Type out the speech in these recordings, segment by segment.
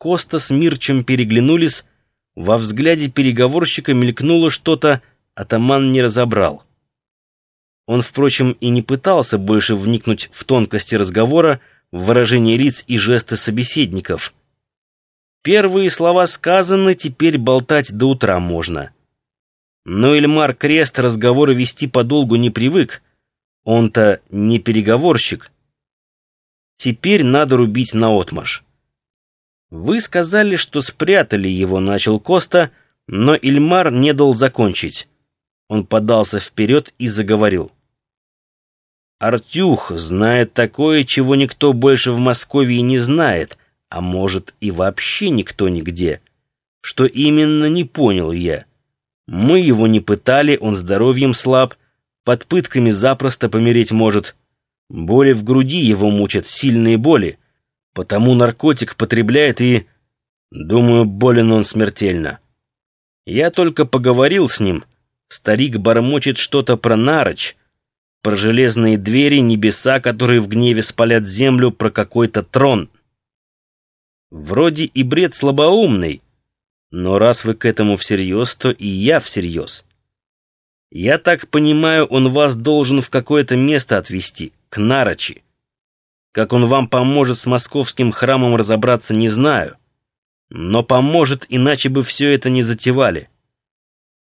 Коста с Мирчем переглянулись, во взгляде переговорщика мелькнуло что-то, атаман не разобрал. Он, впрочем, и не пытался больше вникнуть в тонкости разговора, в выражение лиц и жесты собеседников. Первые слова сказаны, теперь болтать до утра можно. Но Эльмар Крест разговоры вести подолгу не привык, он-то не переговорщик. Теперь надо рубить наотмашь. «Вы сказали, что спрятали его», — начал Коста, но Ильмар не дал закончить. Он подался вперед и заговорил. «Артюх знает такое, чего никто больше в Москве не знает, а может и вообще никто нигде. Что именно, не понял я. Мы его не пытали, он здоровьем слаб, под пытками запросто помереть может. Боли в груди его мучат, сильные боли. Потому наркотик потребляет и... Думаю, болен он смертельно. Я только поговорил с ним. Старик бормочет что-то про нарочь, про железные двери, небеса, которые в гневе спалят землю, про какой-то трон. Вроде и бред слабоумный, но раз вы к этому всерьез, то и я всерьез. Я так понимаю, он вас должен в какое-то место отвезти, к Нарочи. Как он вам поможет с московским храмом разобраться, не знаю. Но поможет, иначе бы все это не затевали.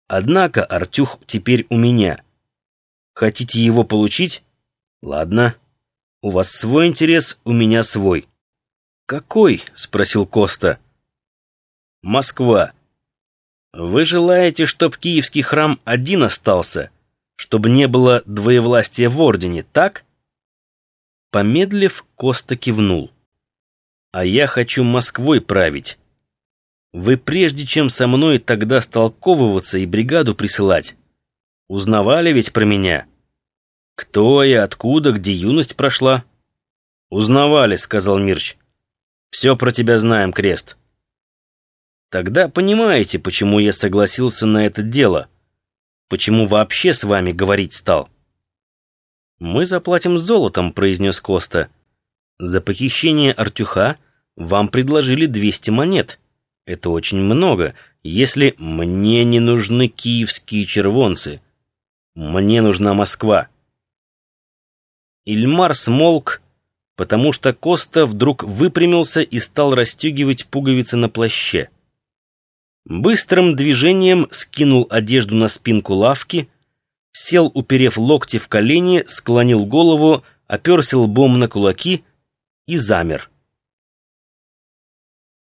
Однако Артюх теперь у меня. Хотите его получить? Ладно. У вас свой интерес, у меня свой. «Какой?» — спросил Коста. «Москва. Вы желаете, чтоб киевский храм один остался, чтобы не было двоевластия в ордене, так?» Помедлив, Коста кивнул. «А я хочу Москвой править. Вы прежде чем со мной тогда столковываться и бригаду присылать, узнавали ведь про меня? Кто я, откуда, где юность прошла?» «Узнавали», — сказал Мирч. «Все про тебя знаем, Крест». «Тогда понимаете, почему я согласился на это дело, почему вообще с вами говорить стал». «Мы заплатим золотом», — произнес Коста. «За похищение Артюха вам предложили 200 монет. Это очень много, если мне не нужны киевские червонцы. Мне нужна Москва». Ильмар смолк, потому что Коста вдруг выпрямился и стал расстегивать пуговицы на плаще. Быстрым движением скинул одежду на спинку лавки — сел, уперев локти в колени, склонил голову, оперся лбом на кулаки и замер.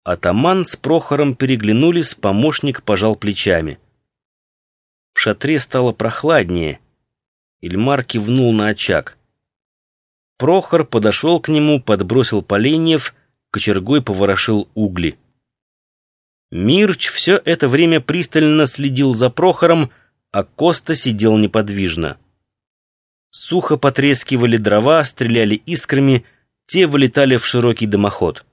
Атаман с Прохором переглянулись, помощник пожал плечами. В шатре стало прохладнее. Ильмар кивнул на очаг. Прохор подошел к нему, подбросил поленьев, кочергой поворошил угли. Мирч все это время пристально следил за Прохором, а Коста сидел неподвижно. Сухо потрескивали дрова, стреляли искрами, те вылетали в широкий дымоход.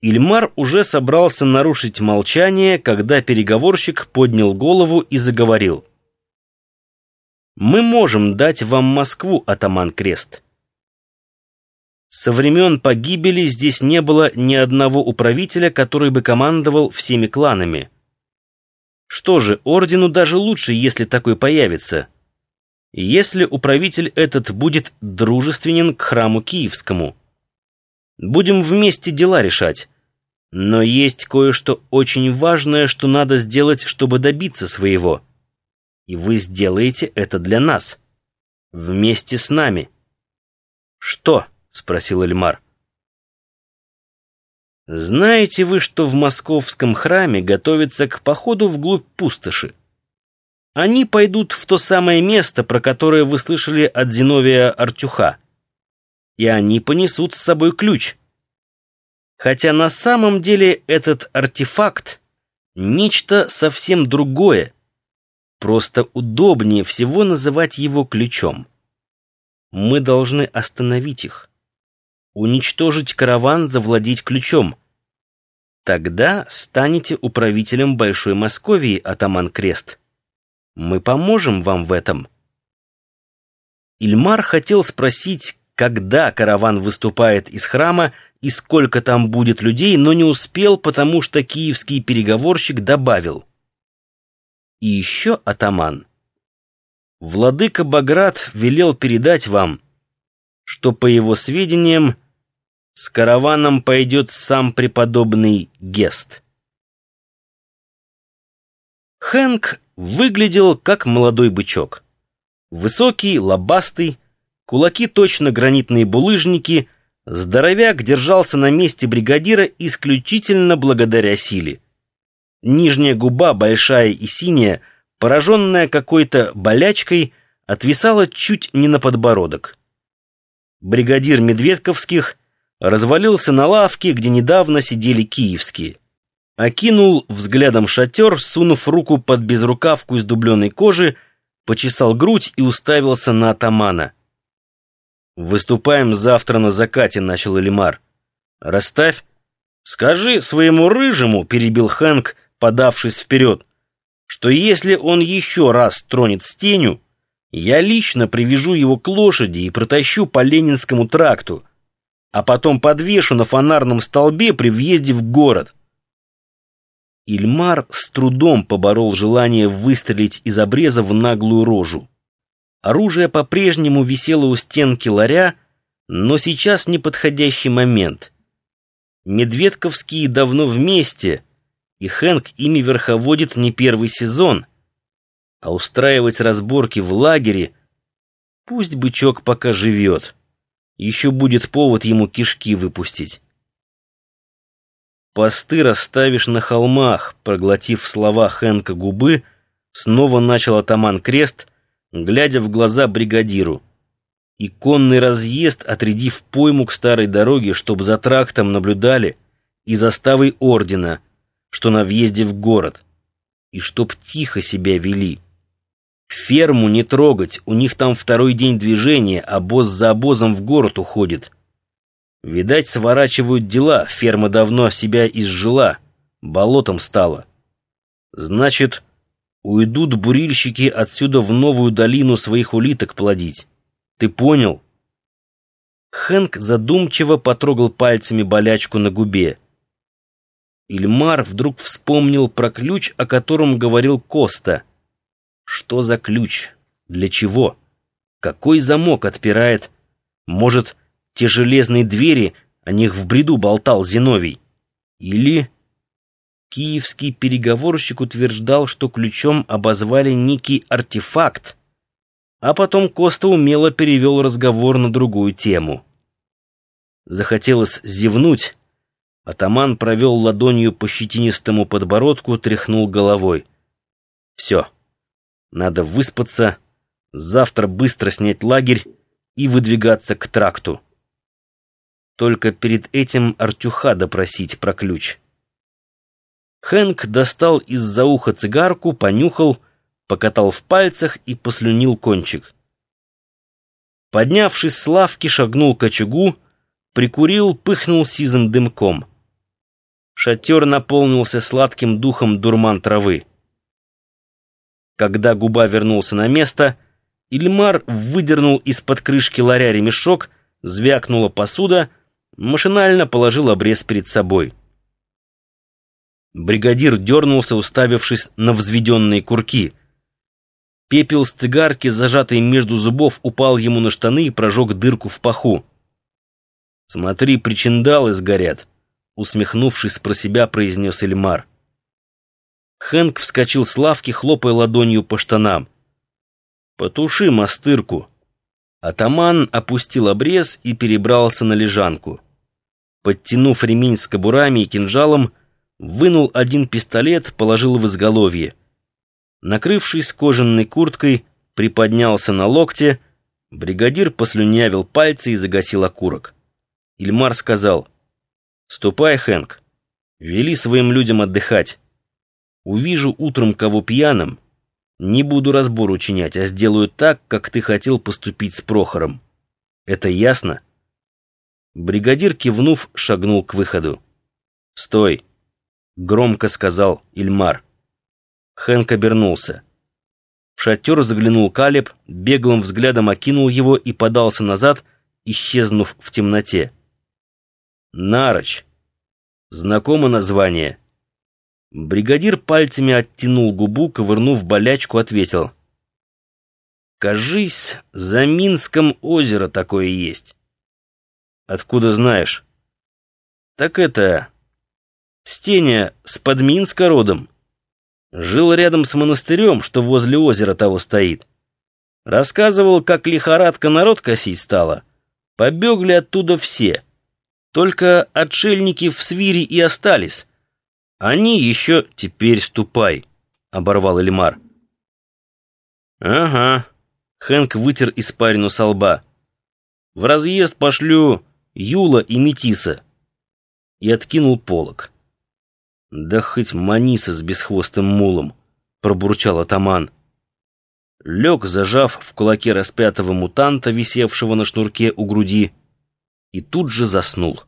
Ильмар уже собрался нарушить молчание, когда переговорщик поднял голову и заговорил. «Мы можем дать вам Москву, атаман Крест. Со времен погибели здесь не было ни одного управителя, который бы командовал всеми кланами. Что же, ордену даже лучше, если такой появится. Если управитель этот будет дружественен к храму Киевскому. Будем вместе дела решать. Но есть кое-что очень важное, что надо сделать, чтобы добиться своего. И вы сделаете это для нас. Вместе с нами. «Что?» — спросил Эльмар. Знаете вы, что в московском храме готовится к походу вглубь пустоши? Они пойдут в то самое место, про которое вы слышали от Зиновия Артюха. И они понесут с собой ключ. Хотя на самом деле этот артефакт — нечто совсем другое. Просто удобнее всего называть его ключом. Мы должны остановить их уничтожить караван, завладеть ключом. Тогда станете управителем Большой Московии, атаман Крест. Мы поможем вам в этом. Ильмар хотел спросить, когда караван выступает из храма, и сколько там будет людей, но не успел, потому что киевский переговорщик добавил. И еще атаман. Владыка Баграт велел передать вам, что, по его сведениям, с караваном пойдет сам преподобный Гест. Хэнк выглядел как молодой бычок. Высокий, лобастый, кулаки точно гранитные булыжники, здоровяк держался на месте бригадира исключительно благодаря силе. Нижняя губа, большая и синяя, пораженная какой-то болячкой, отвисала чуть не на подбородок. Бригадир Медведковских развалился на лавке, где недавно сидели киевские. Окинул взглядом шатер, сунув руку под безрукавку из дубленой кожи, почесал грудь и уставился на атамана. «Выступаем завтра на закате», — начал Элимар. «Расставь». «Скажи своему рыжему», — перебил Хэнк, подавшись вперед, «что если он еще раз тронет стеню, я лично привяжу его к лошади и протащу по Ленинскому тракту, а потом подвешу на фонарном столбе при въезде в город». Ильмар с трудом поборол желание выстрелить из обреза в наглую рожу. Оружие по-прежнему висело у стенки ларя, но сейчас неподходящий момент. Медведковские давно вместе, и Хэнк ими верховодит не первый сезон. А устраивать разборки в лагере... Пусть бычок пока живет. Еще будет повод ему кишки выпустить. «Посты расставишь на холмах», проглотив слова Хэнка губы, снова начал атаман Крест — глядя в глаза бригадиру. И конный разъезд, отрядив пойму к старой дороге, чтобы за трактом наблюдали, и заставой ордена, что на въезде в город, и чтоб тихо себя вели. Ферму не трогать, у них там второй день движения, а босс за обозом в город уходит. Видать, сворачивают дела, ферма давно себя изжила, болотом стала. Значит, Уйдут бурильщики отсюда в новую долину своих улиток плодить. Ты понял?» Хэнк задумчиво потрогал пальцами болячку на губе. Ильмар вдруг вспомнил про ключ, о котором говорил Коста. Что за ключ? Для чего? Какой замок отпирает? Может, те железные двери, о них в бреду болтал Зиновий? Или... Киевский переговорщик утверждал, что ключом обозвали некий артефакт, а потом Коста умело перевел разговор на другую тему. Захотелось зевнуть. Атаман провел ладонью по щетинистому подбородку, тряхнул головой. «Все. Надо выспаться, завтра быстро снять лагерь и выдвигаться к тракту. Только перед этим Артюха допросить про ключ». Хэнк достал из-за уха цигарку, понюхал, покатал в пальцах и послюнил кончик. Поднявшись с лавки, шагнул к очагу, прикурил, пыхнул сизым дымком. Шатер наполнился сладким духом дурман травы. Когда губа вернулся на место, Ильмар выдернул из-под крышки ларя ремешок, звякнула посуда, машинально положил обрез перед собой. Бригадир дернулся, уставившись на взведенные курки. Пепел с цигарки, зажатый между зубов, упал ему на штаны и прожег дырку в паху. «Смотри, причиндалы сгорят», — усмехнувшись про себя, произнес Эльмар. Хэнк вскочил с лавки, хлопая ладонью по штанам. «Потуши мастырку». Атаман опустил обрез и перебрался на лежанку. Подтянув ремень с кобурами и кинжалом, вынул один пистолет, положил в изголовье. Накрывшись кожаной курткой, приподнялся на локте, бригадир послюнявил пальцы и загасил окурок. Ильмар сказал, «Ступай, Хэнк, вели своим людям отдыхать. Увижу утром кого пьяным, не буду разбор учинять, а сделаю так, как ты хотел поступить с Прохором. Это ясно?» Бригадир, кивнув, шагнул к выходу. «Стой!» — громко сказал Ильмар. Хэнк обернулся. В шатер заглянул Калеб, беглым взглядом окинул его и подался назад, исчезнув в темноте. Нарочь. Знакомо название. Бригадир пальцами оттянул губу, ковырнув болячку, ответил. «Кажись, за Минском озеро такое есть». «Откуда знаешь?» «Так это... Стеня с Подминска родом. Жил рядом с монастырем, что возле озера того стоит. Рассказывал, как лихорадка народ косить стала. Побегли оттуда все. Только отшельники в свире и остались. Они еще теперь ступай, — оборвал Эльмар. Ага. Хэнк вытер испарину со лба. В разъезд пошлю Юла и Метиса. И откинул полог. Да хоть Маниса с бесхвостым мулом, пробурчал атаман. Лег, зажав в кулаке распятого мутанта, висевшего на шнурке у груди, и тут же заснул.